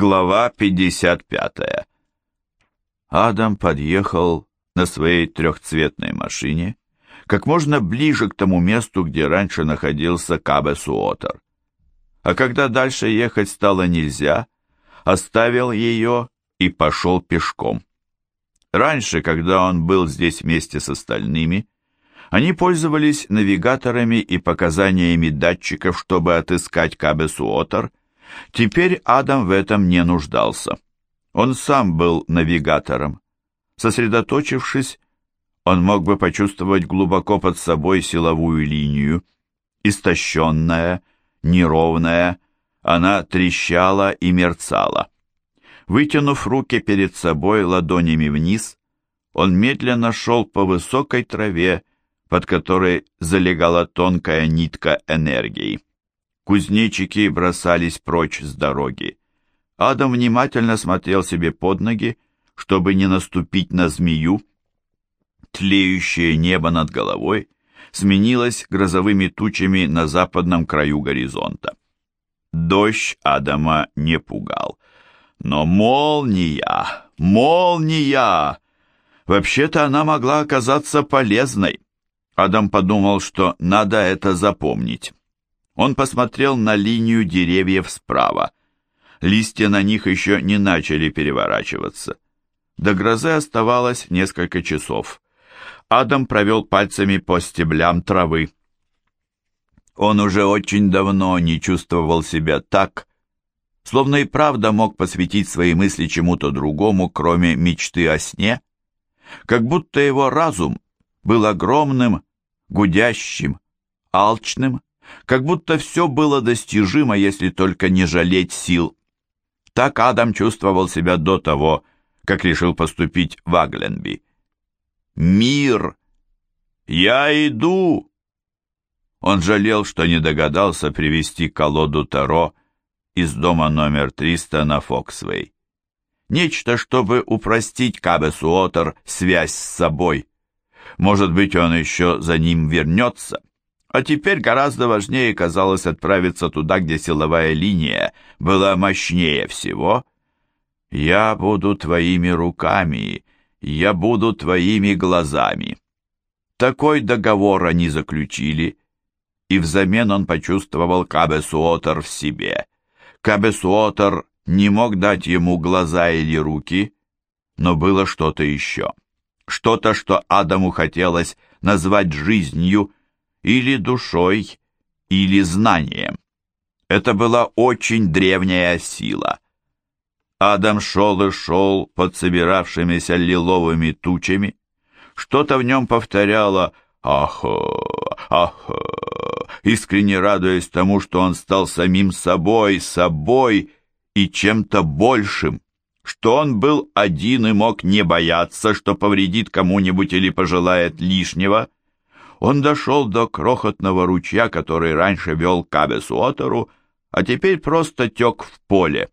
Глава 55. Адам подъехал на своей трехцветной машине как можно ближе к тому месту, где раньше находился Кабесуотер. А когда дальше ехать стало нельзя, оставил ее и пошел пешком. Раньше, когда он был здесь вместе с остальными, они пользовались навигаторами и показаниями датчиков, чтобы отыскать Кабесуотер, Теперь Адам в этом не нуждался. Он сам был навигатором. Сосредоточившись, он мог бы почувствовать глубоко под собой силовую линию. Истощенная, неровная, она трещала и мерцала. Вытянув руки перед собой ладонями вниз, он медленно шел по высокой траве, под которой залегала тонкая нитка энергии. Кузнечики бросались прочь с дороги. Адам внимательно смотрел себе под ноги, чтобы не наступить на змею. Тлеющее небо над головой сменилось грозовыми тучами на западном краю горизонта. Дождь Адама не пугал. Но молния, молния! Вообще-то она могла оказаться полезной. Адам подумал, что надо это запомнить. Он посмотрел на линию деревьев справа. Листья на них еще не начали переворачиваться. До грозы оставалось несколько часов. Адам провел пальцами по стеблям травы. Он уже очень давно не чувствовал себя так, словно и правда мог посвятить свои мысли чему-то другому, кроме мечты о сне, как будто его разум был огромным, гудящим, алчным, как будто все было достижимо, если только не жалеть сил. Так Адам чувствовал себя до того, как решил поступить в Агленби. «Мир! Я иду!» Он жалел, что не догадался привести колоду Таро из дома номер 300 на Фоксвей. Нечто, чтобы упростить Кабесуотер связь с собой. Может быть, он еще за ним вернется. А теперь гораздо важнее казалось отправиться туда, где силовая линия была мощнее всего. «Я буду твоими руками, я буду твоими глазами». Такой договор они заключили, и взамен он почувствовал Кабесуотер в себе. Кабесуотер не мог дать ему глаза или руки, но было что-то еще. Что-то, что Адаму хотелось назвать жизнью, или душой, или знанием. Это была очень древняя сила. Адам шел и шел под собиравшимися лиловыми тучами. Что-то в нем повторяло «Ах, ах», искренне радуясь тому, что он стал самим собой, собой и чем-то большим, что он был один и мог не бояться, что повредит кому-нибудь или пожелает лишнего, он дошел до крохотного ручья, который раньше вел к Абесуотеру, а теперь просто тек в поле.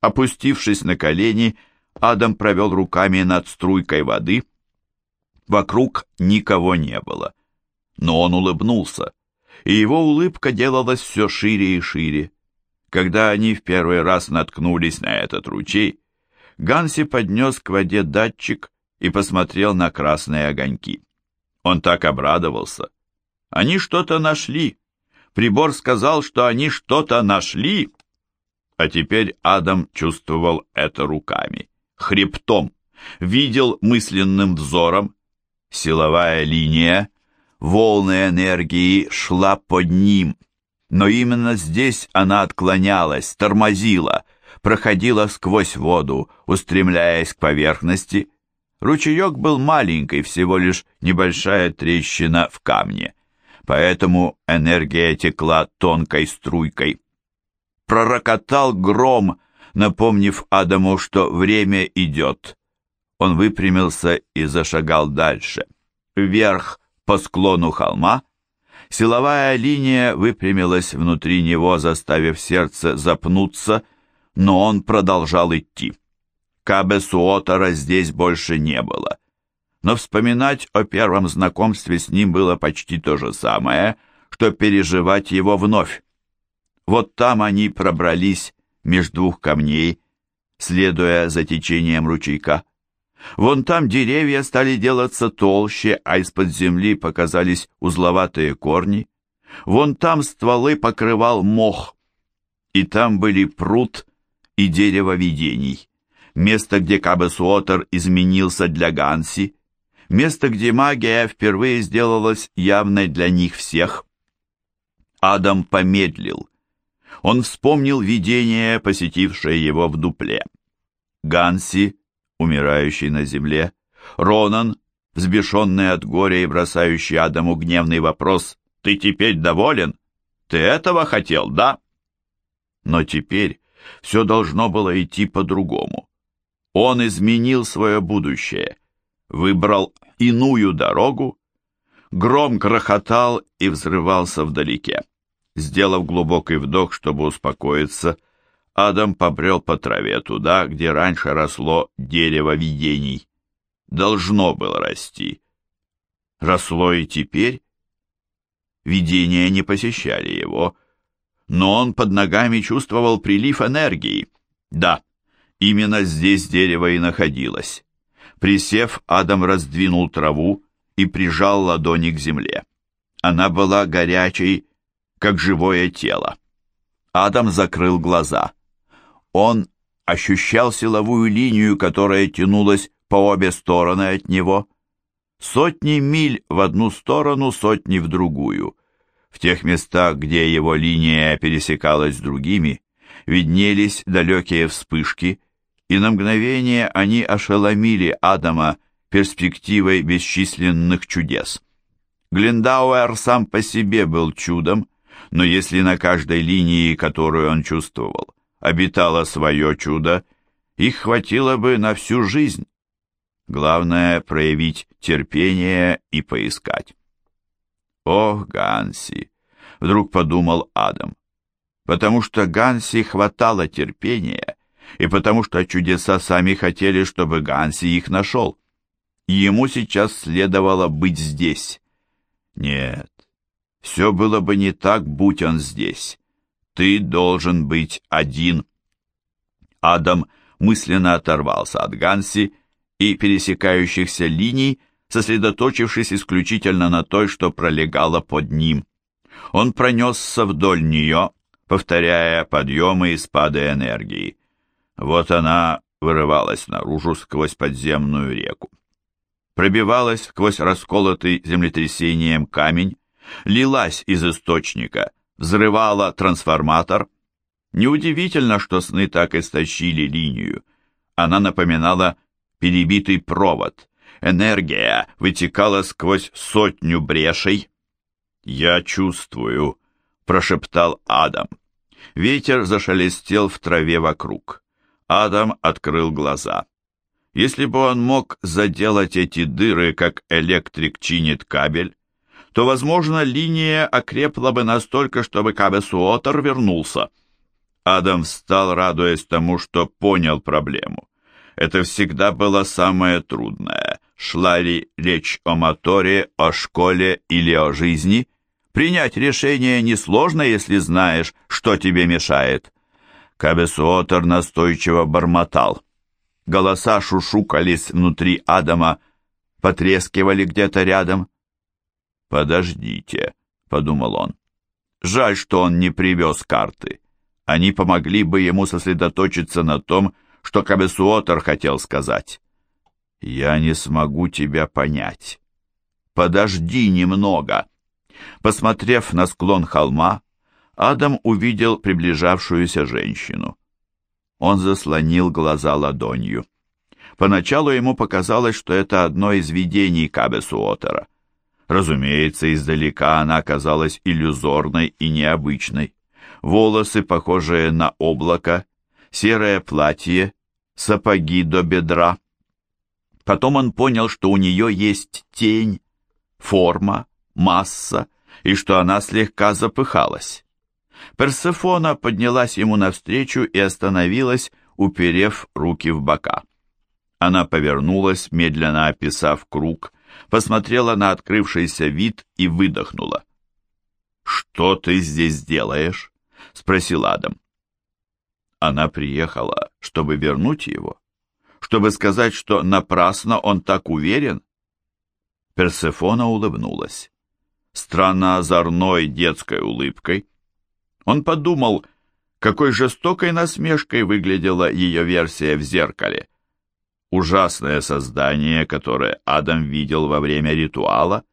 Опустившись на колени, Адам провел руками над струйкой воды. Вокруг никого не было. Но он улыбнулся, и его улыбка делалась все шире и шире. Когда они в первый раз наткнулись на этот ручей, Ганси поднес к воде датчик и посмотрел на красные огоньки. Он так обрадовался. Они что-то нашли. Прибор сказал, что они что-то нашли. А теперь Адам чувствовал это руками, хребтом, видел мысленным взором. Силовая линия, волны энергии шла под ним. Но именно здесь она отклонялась, тормозила, проходила сквозь воду, устремляясь к поверхности, Ручеек был маленький, всего лишь небольшая трещина в камне, поэтому энергия текла тонкой струйкой. Пророкотал гром, напомнив Адаму, что время идет. Он выпрямился и зашагал дальше. Вверх по склону холма. Силовая линия выпрямилась внутри него, заставив сердце запнуться, но он продолжал идти. Кабесуотера здесь больше не было. Но вспоминать о первом знакомстве с ним было почти то же самое, что переживать его вновь. Вот там они пробрались между двух камней, следуя за течением ручейка. Вон там деревья стали делаться толще, а из-под земли показались узловатые корни. Вон там стволы покрывал мох. И там были пруд и дерево видений. Место, где Кабесуотер изменился для Ганси. Место, где магия впервые сделалась явной для них всех. Адам помедлил. Он вспомнил видение, посетившее его в дупле. Ганси умирающий на земле, Ронан, взбешенный от горя и бросающий Адаму гневный вопрос «Ты теперь доволен? Ты этого хотел, да?» Но теперь все должно было идти по-другому. Он изменил свое будущее, выбрал иную дорогу. Гром грохотал и взрывался вдалеке. Сделав глубокий вдох, чтобы успокоиться, Адам побрел по траве туда, где раньше росло дерево видений. Должно было расти. Росло и теперь. Видения не посещали его, но он под ногами чувствовал прилив энергии. Да, именно здесь дерево и находилось. Присев, Адам раздвинул траву и прижал ладони к земле. Она была горячей, как живое тело. Адам закрыл глаза. Он ощущал силовую линию, которая тянулась по обе стороны от него. Сотни миль в одну сторону, сотни в другую. В тех местах, где его линия пересекалась с другими, виднелись далекие вспышки, и на мгновение они ошеломили Адама перспективой бесчисленных чудес. Глендауэр сам по себе был чудом, но если на каждой линии, которую он чувствовал, обитало свое чудо, их хватило бы на всю жизнь. Главное — проявить терпение и поискать. «Ох, Ганси!» — вдруг подумал Адам. Потому что Ганси хватало терпения, и потому что чудеса сами хотели, чтобы Ганси их нашел. ему сейчас следовало быть здесь. Нет, все было бы не так, будь он здесь. Ты должен быть один. Адам мысленно оторвался от Ганси и пересекающихся линий, сосредоточившись исключительно на той, что пролегала под ним. Он пронесся вдоль нее, повторяя подъемы и спады энергии. Вот она вырывалась наружу сквозь подземную реку. Пробивалась сквозь расколотый землетрясением камень, лилась из источника — взрывала трансформатор. Неудивительно, что сны так истощили линию. Она напоминала перебитый провод. Энергия вытекала сквозь сотню брешей. «Я чувствую», — прошептал Адам. Ветер зашелестел в траве вокруг. Адам открыл глаза. Если бы он мог заделать эти дыры, как электрик чинит кабель, то, возможно, линия окрепла бы настолько, чтобы Кабесуотер вернулся. Адам встал, радуясь тому, что понял проблему. Это всегда было самое трудное. Шла ли речь о моторе, о школе или о жизни? Принять решение несложно, если знаешь, что тебе мешает. Кабесуотер настойчиво бормотал. Голоса шушукались внутри Адама, потрескивали где-то рядом. «Подождите», — подумал он. «Жаль, что он не привез карты. Они помогли бы ему сосредоточиться на том, что Кабесуотер хотел сказать. Я не смогу тебя понять. Подожди немного». Посмотрев на склон холма, Адам увидел приближавшуюся женщину. Он заслонил глаза ладонью. Поначалу ему показалось, что это одно из видений Кабесуотера. Разумеется, издалека она казалась иллюзорной и необычной. Волосы, похожие на облако, серое платье, сапоги до бедра. Потом он понял, что у нее есть тень, форма, масса, и что она слегка запыхалась. Персефона поднялась ему навстречу и остановилась, уперев руки в бока. Она повернулась, медленно описав круг, посмотрела на открывшийся вид и выдохнула. «Что ты здесь делаешь?» — спросил Адам. Она приехала, чтобы вернуть его? Чтобы сказать, что напрасно он так уверен? Персефона улыбнулась. Странно озорной детской улыбкой. Он подумал, какой жестокой насмешкой выглядела ее версия в зеркале. Ужасное создание, которое Адам видел во время ритуала,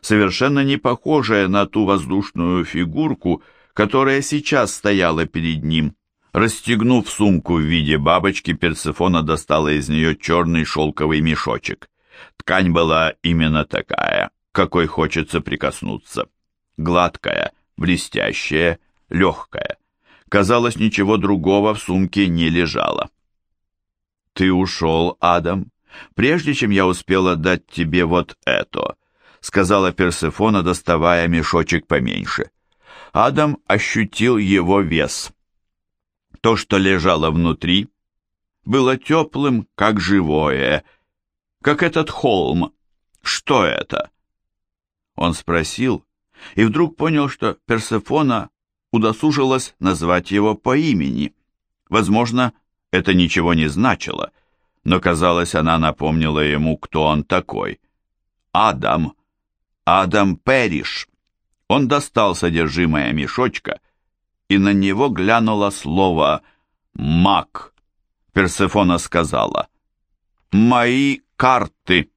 совершенно не похожее на ту воздушную фигурку, которая сейчас стояла перед ним. Расстегнув сумку в виде бабочки, Персефона достала из нее черный шелковый мешочек. Ткань была именно такая, какой хочется прикоснуться. Гладкая, блестящая, легкая. Казалось, ничего другого в сумке не лежало. «Ты ушел, Адам, прежде чем я успела дать тебе вот это», сказала Персефона, доставая мешочек поменьше. Адам ощутил его вес. То, что лежало внутри, было теплым, как живое, как этот холм. Что это? Он спросил, и вдруг понял, что Персефона удосужилась назвать его по имени. Возможно, это ничего не значило, но, казалось, она напомнила ему, кто он такой. Адам. Адам Перриш. Он достал содержимое мешочка, и на него глянуло слово «маг». Персефона сказала «Мои карты».